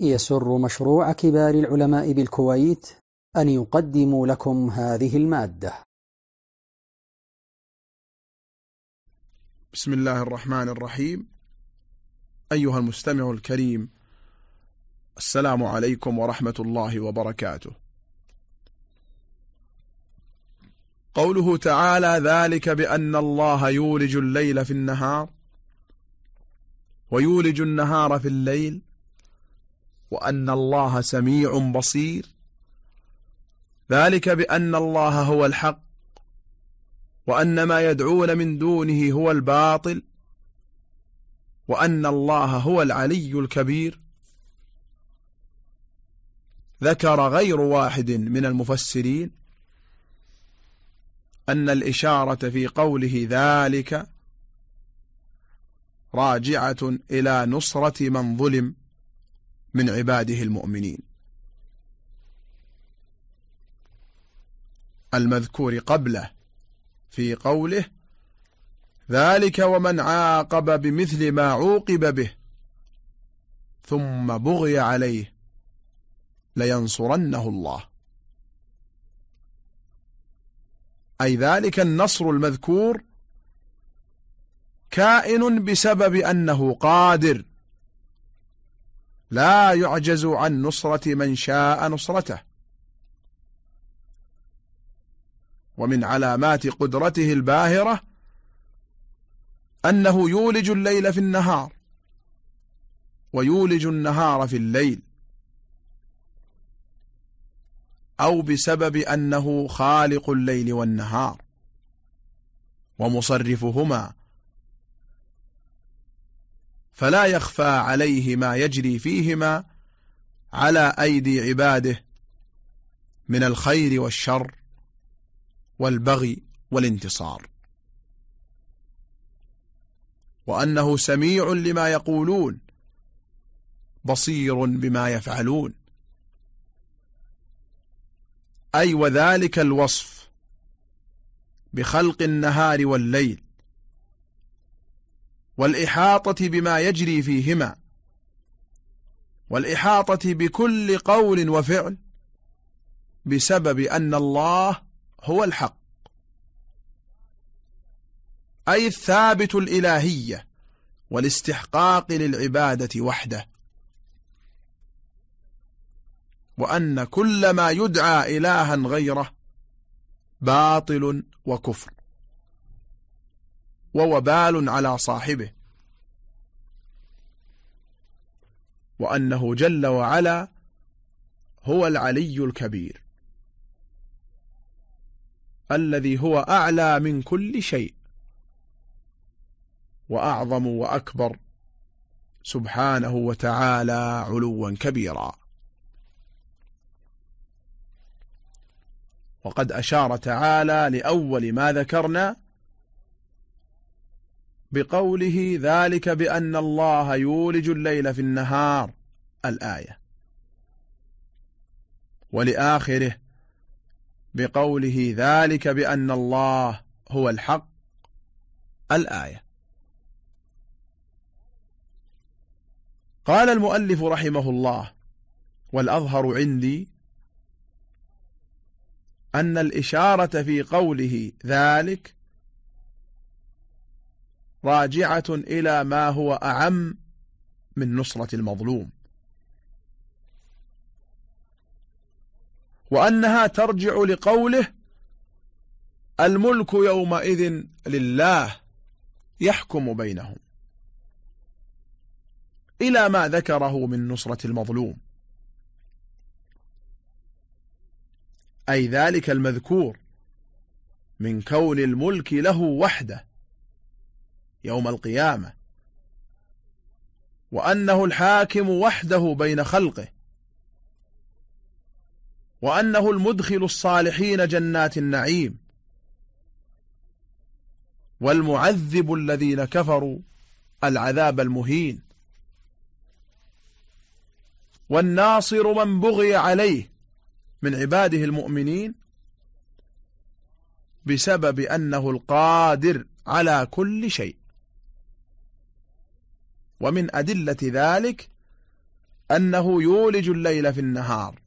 يسر مشروع كبار العلماء بالكويت أن يقدم لكم هذه المادة. بسم الله الرحمن الرحيم. أيها المستمع الكريم السلام عليكم ورحمة الله وبركاته. قوله تعالى ذلك بأن الله يولج الليل في النهار ويولج النهار في الليل وأن الله سميع بصير. ذلك بأن الله هو الحق وأن ما يدعون من دونه هو الباطل وأن الله هو العلي الكبير. ذكر غير واحد من المفسرين أن الإشارة في قوله ذلك راجعة إلى نصرة من ظلم. من عباده المؤمنين. المذكور قبله في قوله ذلك ومن عاقب بمثل ما عوقب به ثم بغي عليه لينصرنه الله. أي ذلك النصر المذكور كائن بسبب أنه قادر لا يعجز عن نصرة من شاء نصرته. ومن علامات قدرته الباهرة أنه يولج الليل في النهار ويولج النهار في الليل أو بسبب أنه خالق الليل والنهار ومصرفهما فلا يخفى عليه ما يجري فيهما على أيدي عباده من الخير والشر والبغي والانتصار. وأنه سميع لما يقولون بصير بما يفعلون. أي وذلك الوصف بخلق النهار والليل. والإحاطة بما يجري فيهما والإحاطة بكل قول وفعل بسبب أن الله هو الحق أي الثابت الإلهية والاستحقاق للعبادة وحده وأن كل ما يدعى إلها غيره باطل وكفر. ووبال على صاحبه. وأنه جل وعلا هو العلي الكبير. الذي هو أعلى من كل شيء. وأعظم وأكبر. سبحانه وتعالى علوا كبيرا. وقد أشار تعالى لأول ما ذكرنا بقوله ذلك بأن الله يولج الليل في النهار الآية. ولآخره بقوله ذلك بأن الله هو الحق الآية. قال المؤلف رحمه الله والأظهر عندي أن الإشارة في قوله ذلك راجعة إلى ما هو أعم من نصرة المظلوم. وأنها ترجع لقوله الملك يومئذ لله يحكم بينهم. إلى ما ذكره من نصرة المظلوم. أي ذلك المذكور من كون الملك له وحده. يوم القيامة وأنه الحاكم وحده بين خلقه وأنه المدخل الصالحين جنات النعيم والمعذب الذين كفروا العذاب المهين والناصر من بغي عليه من عباده المؤمنين بسبب أنه القادر على كل شيء. ومن أدلة ذلك أنه يولج الليل في النهار.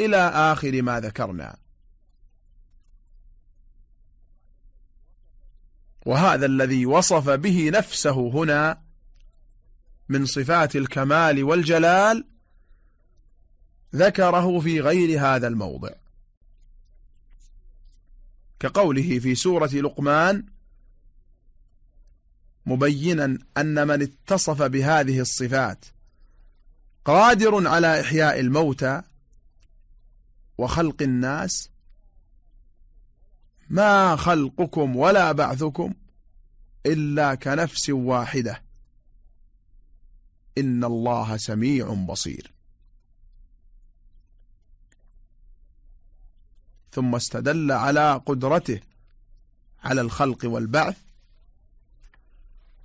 إلى آخر ما ذكرنا. وهذا الذي وصف به نفسه هنا من صفات الكمال والجلال ذكره في غير هذا الموضع. كقوله في سورة لقمان مبينا أن من اتصف بهذه الصفات قادر على إحياء الموتى وخلق الناس ما خلقكم ولا بعثكم إلا كنفس واحدة. إن الله سميع بصير. ثم استدل على قدرته على الخلق والبعث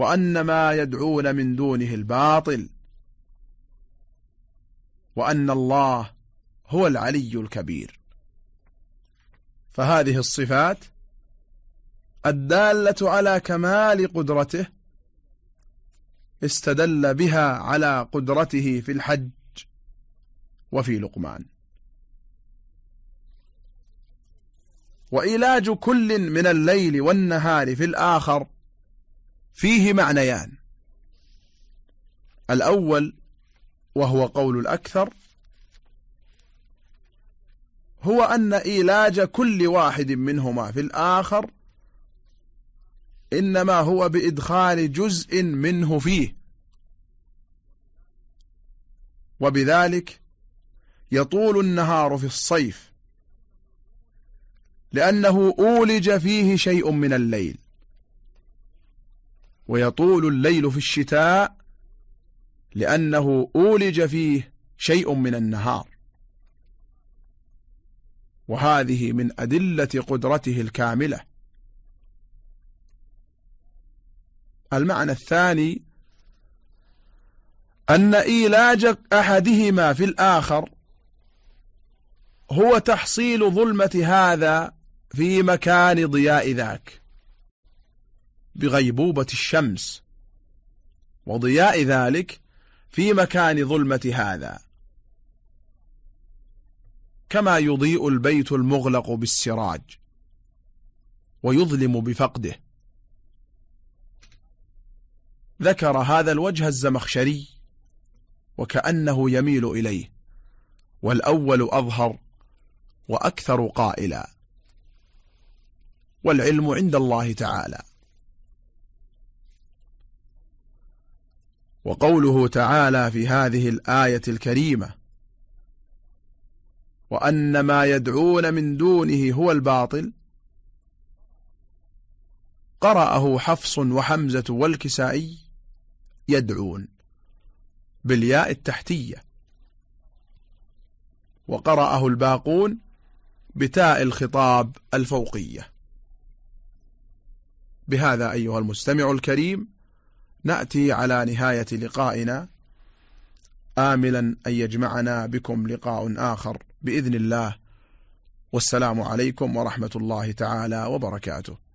وأن ما يدعون من دونه الباطل وأن الله هو العلي الكبير. فهذه الصفات الدالة على كمال قدرته استدل بها على قدرته في الحج وفي لقمان. وإلاج كل من الليل والنهار في الآخر فيه معنيان. الأول وهو قول الأكثر هو أن إيلاج كل واحد منهما في الآخر إنما هو بإدخال جزء منه فيه. وبذلك يطول النهار في الصيف لأنه أولج فيه شيء من الليل. ويطول الليل في الشتاء لأنه أولج فيه شيء من النهار. وهذه من أدلة قدرته الكاملة. المعنى الثاني أن إيلاج أحدهما في الآخر هو تحصيل ظلمة هذا في مكان ضياء ذاك. بغيبوبة الشمس. وضياء ذلك في مكان ظلمة هذا. كما يضيء البيت المغلق بالسراج ويظلم بفقده. ذكر هذا الوجه الزمخشري وكأنه يميل إليه والأول أظهر وأكثر قائلا. والعلم عند الله تعالى. وقوله تعالى في هذه الآية الكريمة وأن ما يدعون من دونه هو الباطل قرأه حفص وحمزة والكسائي يدعون بالياء التحتية وقرأه الباقون بتاء الخطاب الفوقية. بهذا أيها المستمع الكريم نأتي على نهاية لقائنا. آملا أن يجمعنا بكم لقاء آخر بإذن الله. والسلام عليكم ورحمة الله تعالى وبركاته.